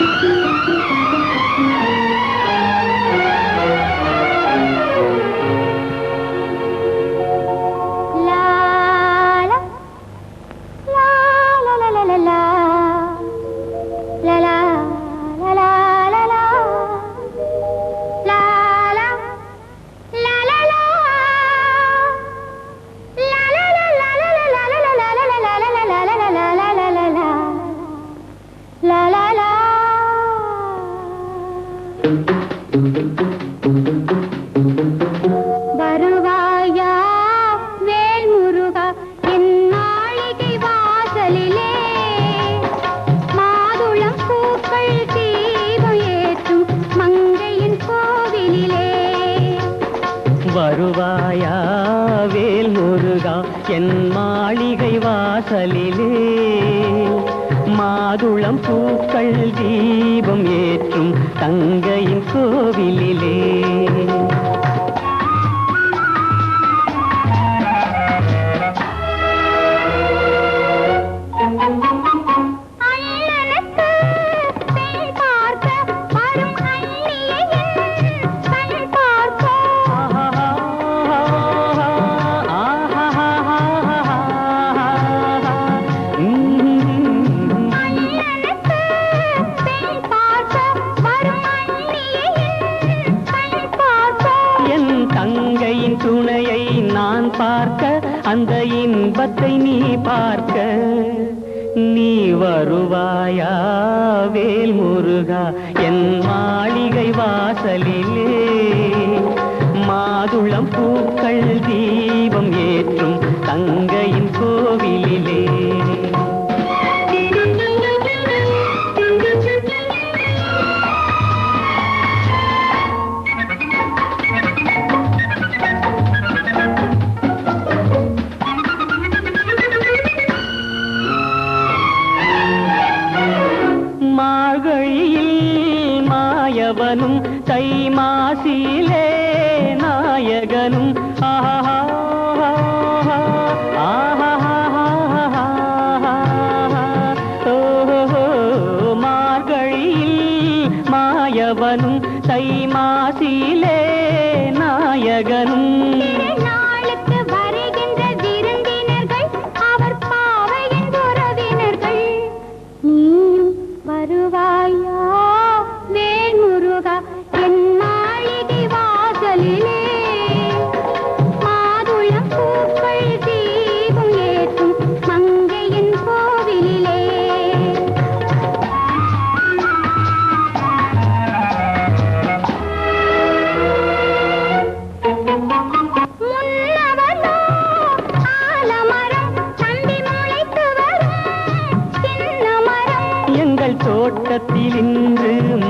you வருவாயா? வேல் முருகா என் மாளிகை வாசலிலே. மாதுளம் பூக்கள் தீபம் ஏற்றும் தங்கையின் கோவிலிலே. நான் பார்க்க அந்த இன்பத்தை நீ பார்க்க. நீ வருவாயா வேல் முருகா என் மாளிகை வாசலிலே. மாதுளம் பூக்கள் தீபம் ஏற்றும் தங்கையின் கோவில் மார்கழியில் மாயவனும் தை மாசிலே நாயகனும் ஆஹா மாயவனும் தை மாசிலே நாயகனும். எங்கள்